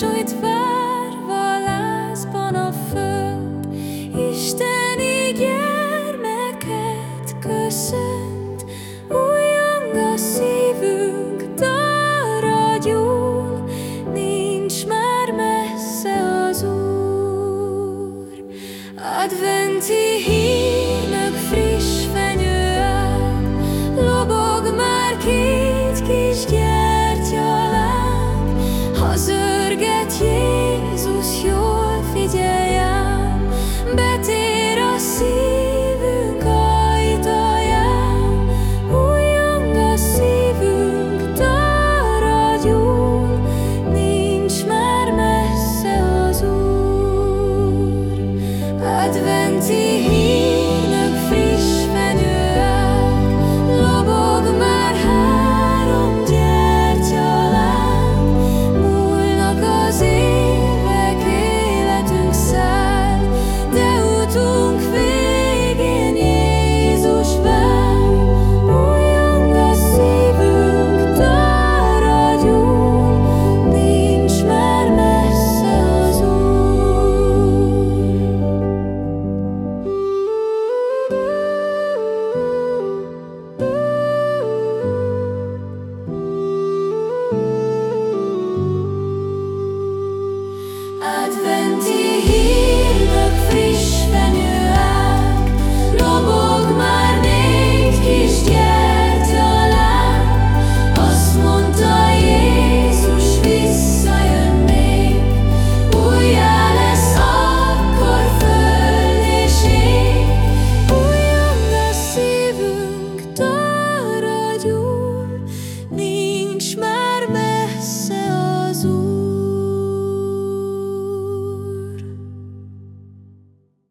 Sújt várva lázban a föld, Isteni gyermeket köszönt, Újjong a szívünk, dalra gyúl, Nincs már messze az Úr. Adventi hír,